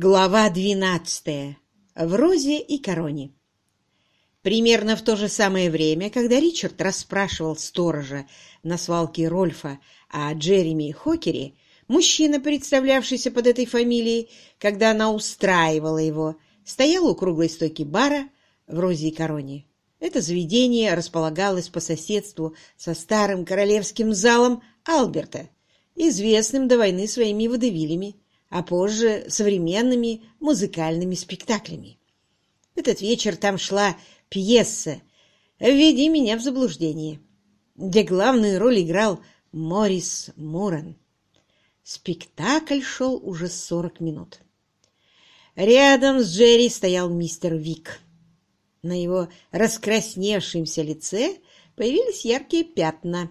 Глава двенадцатая. В розе и короне. Примерно в то же самое время, когда Ричард расспрашивал сторожа на свалке Рольфа о Джереми Хокере, мужчина, представлявшийся под этой фамилией, когда она устраивала его, стоял у круглой стойки бара в розе и короне. Это заведение располагалось по соседству со старым королевским залом Алберта, известным до войны своими водевилями а позже современными музыкальными спектаклями. В этот вечер там шла пьеса «Введи меня в заблуждение», где главную роль играл Морис Муран. Спектакль шел уже сорок минут. Рядом с Джерри стоял мистер Вик. На его раскрасневшемся лице появились яркие пятна.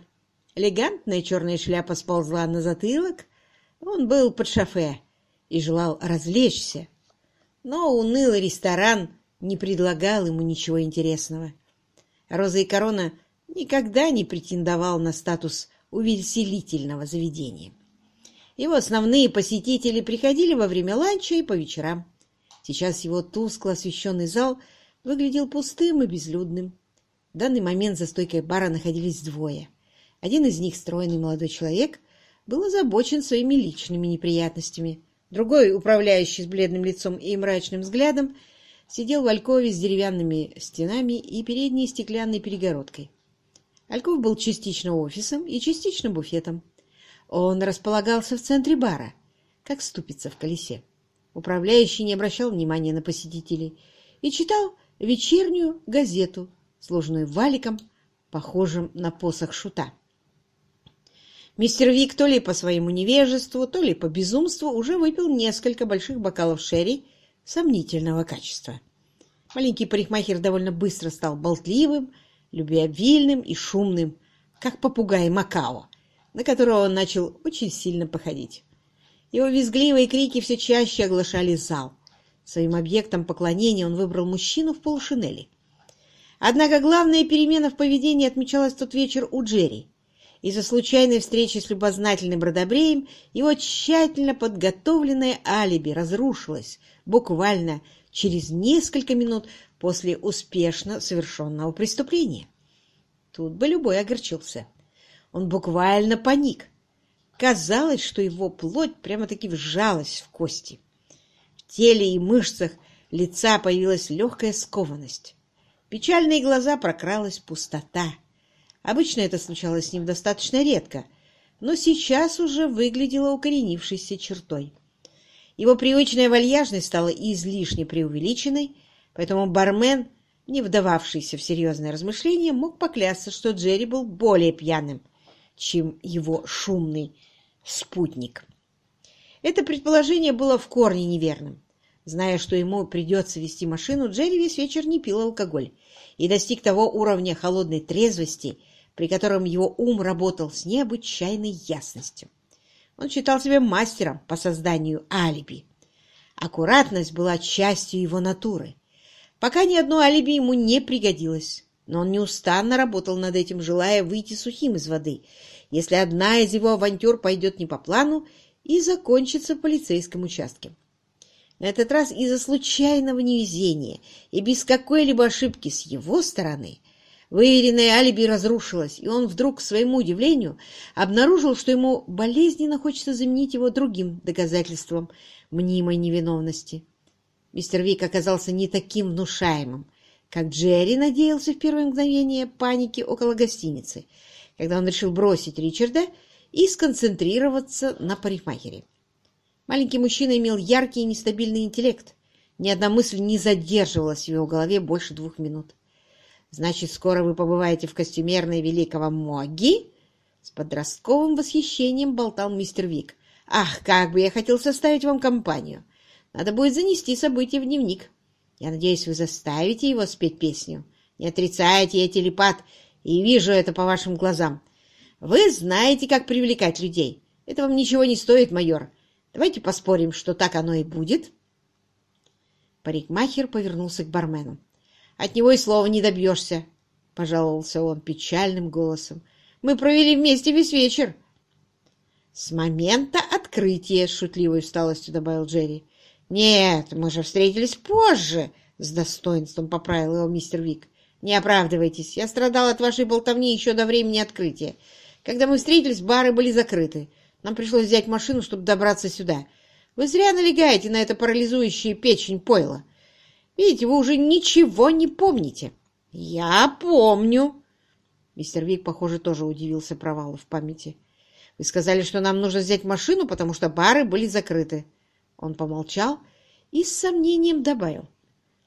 Элегантная черная шляпа сползла на затылок. Он был под шофе и желал развлечься, но унылый ресторан не предлагал ему ничего интересного. Роза и Корона никогда не претендовал на статус увеселительного заведения. Его основные посетители приходили во время ланча и по вечерам. Сейчас его тускло освещенный зал выглядел пустым и безлюдным. В данный момент за стойкой бара находились двое. Один из них, стройный молодой человек, был озабочен своими личными неприятностями. Другой, управляющий с бледным лицом и мрачным взглядом, сидел в алькове с деревянными стенами и передней стеклянной перегородкой. Альков был частично офисом и частично буфетом. Он располагался в центре бара, как ступица в колесе. Управляющий не обращал внимания на посетителей и читал вечернюю газету, сложенную валиком, похожим на посох шута. Мистер Вик то ли по своему невежеству, то ли по безумству уже выпил несколько больших бокалов шерри сомнительного качества. Маленький парикмахер довольно быстро стал болтливым, любвеобильным и шумным, как попугай Макао, на которого он начал очень сильно походить. Его визгливые крики все чаще оглашали зал. Своим объектом поклонения он выбрал мужчину в полушинели. Однако главная перемена в поведении отмечалась в тот вечер у Джерри. Из-за случайной встречи с любознательным бродобреем его тщательно подготовленное алиби разрушилось буквально через несколько минут после успешно совершенного преступления. Тут бы любой огорчился. Он буквально паник. Казалось, что его плоть прямо-таки вжалась в кости. В теле и мышцах лица появилась легкая скованность. В печальные глаза прокралась пустота. Обычно это случалось с ним достаточно редко, но сейчас уже выглядело укоренившейся чертой. Его привычная вальяжность стала излишне преувеличенной, поэтому бармен, не вдававшийся в серьезные размышления, мог поклясться, что Джерри был более пьяным, чем его шумный спутник. Это предположение было в корне неверным. Зная, что ему придется вести машину, Джерри весь вечер не пил алкоголь и достиг того уровня холодной трезвости, при котором его ум работал с необычайной ясностью. Он считал себя мастером по созданию алиби. Аккуратность была частью его натуры. Пока ни одно алиби ему не пригодилось, но он неустанно работал над этим, желая выйти сухим из воды, если одна из его авантюр пойдет не по плану и закончится в полицейском участке. На этот раз из-за случайного невезения и без какой-либо ошибки с его стороны Выверенное алиби разрушилось, и он вдруг, к своему удивлению, обнаружил, что ему болезненно хочется заменить его другим доказательством мнимой невиновности. Мистер Вик оказался не таким внушаемым, как Джерри надеялся в первое мгновение паники около гостиницы, когда он решил бросить Ричарда и сконцентрироваться на парикмахере. Маленький мужчина имел яркий и нестабильный интеллект. Ни одна мысль не задерживалась в его голове больше двух минут. Значит, скоро вы побываете в костюмерной великого Моги? С подростковым восхищением болтал мистер Вик. Ах, как бы я хотел составить вам компанию. Надо будет занести события в дневник. Я надеюсь, вы заставите его спеть песню. Не отрицаете, я телепат, и вижу это по вашим глазам. Вы знаете, как привлекать людей. Это вам ничего не стоит, майор. Давайте поспорим, что так оно и будет. Парикмахер повернулся к бармену. От него и слова не добьешься, — пожаловался он печальным голосом. — Мы провели вместе весь вечер. — С момента открытия, — шутливой усталостью добавил Джерри. — «Нет, мы же встретились позже», — с достоинством поправил его мистер Вик. «Не оправдывайтесь. Я страдал от вашей болтовни еще до времени открытия. Когда мы встретились, бары были закрыты. Нам пришлось взять машину, чтобы добраться сюда. Вы зря налегаете на это парализующее печень пойла. Видите, вы уже ничего не помните». «Я помню». Мистер Вик, похоже, тоже удивился провалу в памяти. «Вы сказали, что нам нужно взять машину, потому что бары были закрыты». Он помолчал и с сомнением добавил.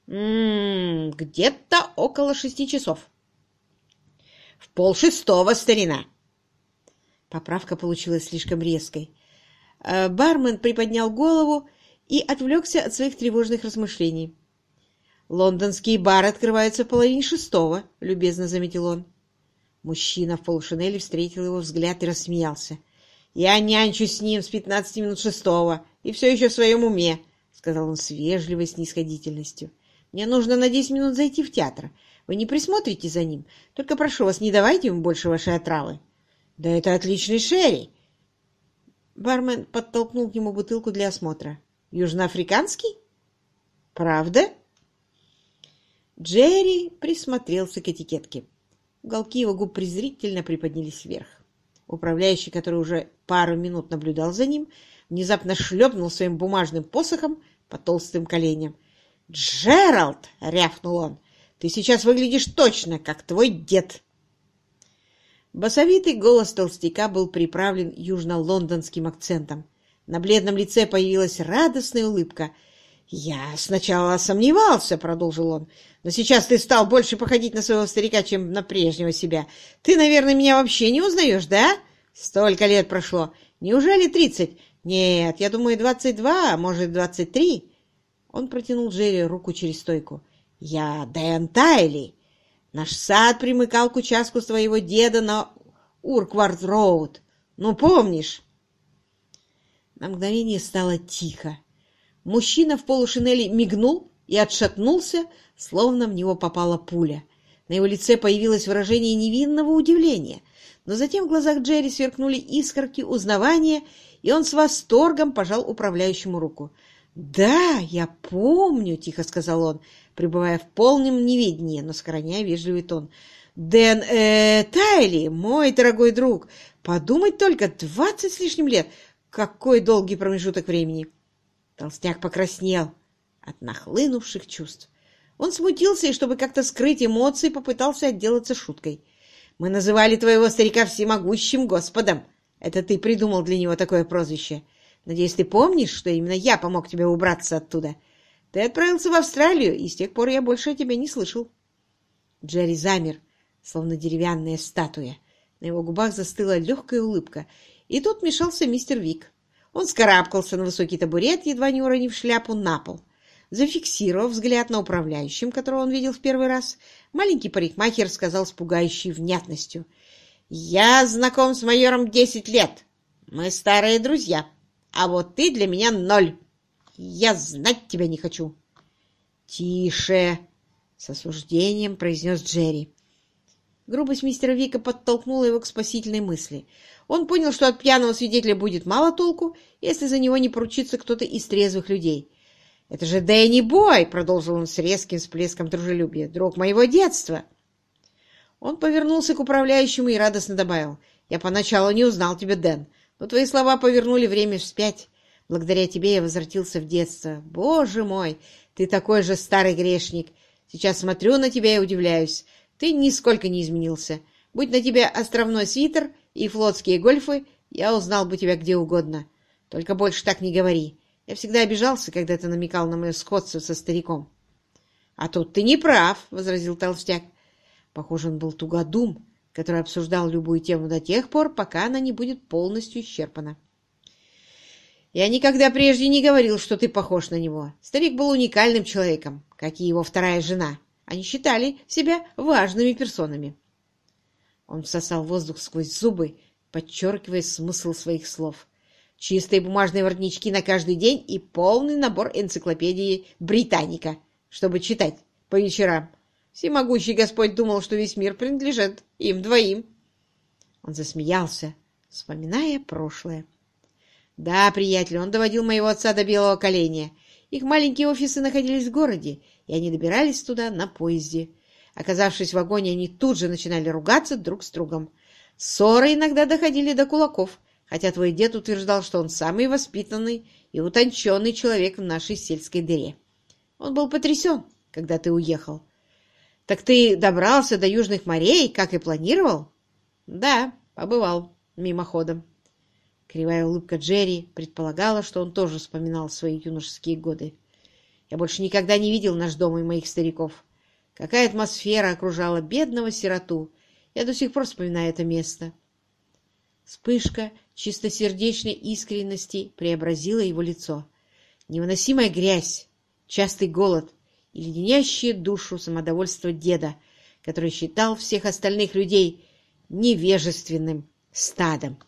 «М-м, где-то около шести часов». «В полшестого, старина!» Поправка получилась слишком резкой. Э, бармен приподнял голову и отвлекся от своих тревожных размышлений. «Лондонские бары открываются в половине шестого», — любезно заметил он. Мужчина в полушинели встретил его взгляд и рассмеялся. «Я нянчусь с ним с пятнадцати минут шестого и все еще в своем уме», — сказал он с вежливой снисходительностью. «Мне нужно на десять минут зайти в театр. Вы не присмотрите за ним? Только прошу вас, не давайте ему больше вашей отравы». «Да это отличный шерри!» Бармен подтолкнул к нему бутылку для осмотра. «Южноафриканский?» «Правда?» Джерри присмотрелся к этикетке. Уголки его губ презрительно приподнялись вверх. Управляющий, который уже пару минут наблюдал за ним, внезапно шлепнул своим бумажным посохом по толстым коленям. «Джеральд!» — рявкнул он. «Ты сейчас выглядишь точно, как твой дед!» Басовитый голос толстяка был приправлен южно-лондонским акцентом. На бледном лице появилась радостная улыбка — «Я сначала сомневался», — продолжил он, — «но сейчас ты стал больше походить на своего старика, чем на прежнего себя. Ты, наверное, меня вообще не узнаешь, да? Столько лет прошло. Неужели тридцать? Нет, я думаю, двадцать два, а может, двадцать три». Он протянул Джерри руку через стойку. «Я Дэн Тайли. Наш сад примыкал к участку своего деда на Урквард-Роуд. Ну, помнишь?» На мгновение стало тихо. Мужчина в полушинели мигнул и отшатнулся, словно в него попала пуля. На его лице появилось выражение невинного удивления, но затем в глазах Джерри сверкнули искорки узнавания, и он с восторгом пожал управляющему руку. «Да, я помню», — тихо сказал он, пребывая в полном неведении, но сохраняя вежливый тон. «Дэн э, Тайли, мой дорогой друг, подумать только, двадцать с лишним лет! Какой долгий промежуток времени!» Толстяк покраснел от нахлынувших чувств. Он смутился и, чтобы как-то скрыть эмоции, попытался отделаться шуткой. «Мы называли твоего старика всемогущим Господом. Это ты придумал для него такое прозвище. Надеюсь, ты помнишь, что именно я помог тебе убраться оттуда. Ты отправился в Австралию, и с тех пор я больше о тебе не слышал». Джерри замер, словно деревянная статуя. На его губах застыла легкая улыбка, и тут мешался мистер Вик. Он скарабкался на высокий табурет, едва не уронив шляпу на пол. Зафиксировав взгляд на управляющем, которого он видел в первый раз, маленький парикмахер сказал с пугающей внятностью. «Я знаком с майором десять лет. Мы старые друзья. А вот ты для меня ноль. Я знать тебя не хочу». «Тише!» — с осуждением произнес Джерри. Грубость мистера Вика подтолкнула его к спасительной мысли. Он понял, что от пьяного свидетеля будет мало толку, если за него не поручится кто-то из трезвых людей. «Это же Дэнни Бой!» — продолжил он с резким всплеском дружелюбия. «Друг моего детства!» Он повернулся к управляющему и радостно добавил. «Я поначалу не узнал тебя, Дэн, но твои слова повернули время вспять. Благодаря тебе я возвратился в детство. Боже мой, ты такой же старый грешник. Сейчас смотрю на тебя и удивляюсь. Ты нисколько не изменился. Будь на тебе островной свитер и флотские гольфы, я узнал бы тебя где угодно. Только больше так не говори. Я всегда обижался, когда ты намекал на мое сходство со стариком. — А тут ты не прав, — возразил толстяк. Похоже, он был тугодум, который обсуждал любую тему до тех пор, пока она не будет полностью исчерпана. Я никогда прежде не говорил, что ты похож на него. Старик был уникальным человеком, как и его вторая жена. Они считали себя важными персонами. Он всосал воздух сквозь зубы, подчеркивая смысл своих слов. Чистые бумажные воротнички на каждый день и полный набор энциклопедии «Британика», чтобы читать по вечерам. Всемогущий Господь думал, что весь мир принадлежит им двоим. Он засмеялся, вспоминая прошлое. Да, приятель, он доводил моего отца до белого коленя, Их маленькие офисы находились в городе, и они добирались туда на поезде. Оказавшись в вагоне, они тут же начинали ругаться друг с другом. Ссоры иногда доходили до кулаков, хотя твой дед утверждал, что он самый воспитанный и утонченный человек в нашей сельской дыре. Он был потрясен, когда ты уехал. Так ты добрался до Южных морей, как и планировал? Да, побывал мимоходом. Кривая улыбка Джерри предполагала, что он тоже вспоминал свои юношеские годы. Я больше никогда не видел наш дом и моих стариков. Какая атмосфера окружала бедного сироту. Я до сих пор вспоминаю это место. Вспышка чистосердечной искренности преобразила его лицо. Невыносимая грязь, частый голод и леденящее душу самодовольство деда, который считал всех остальных людей невежественным стадом.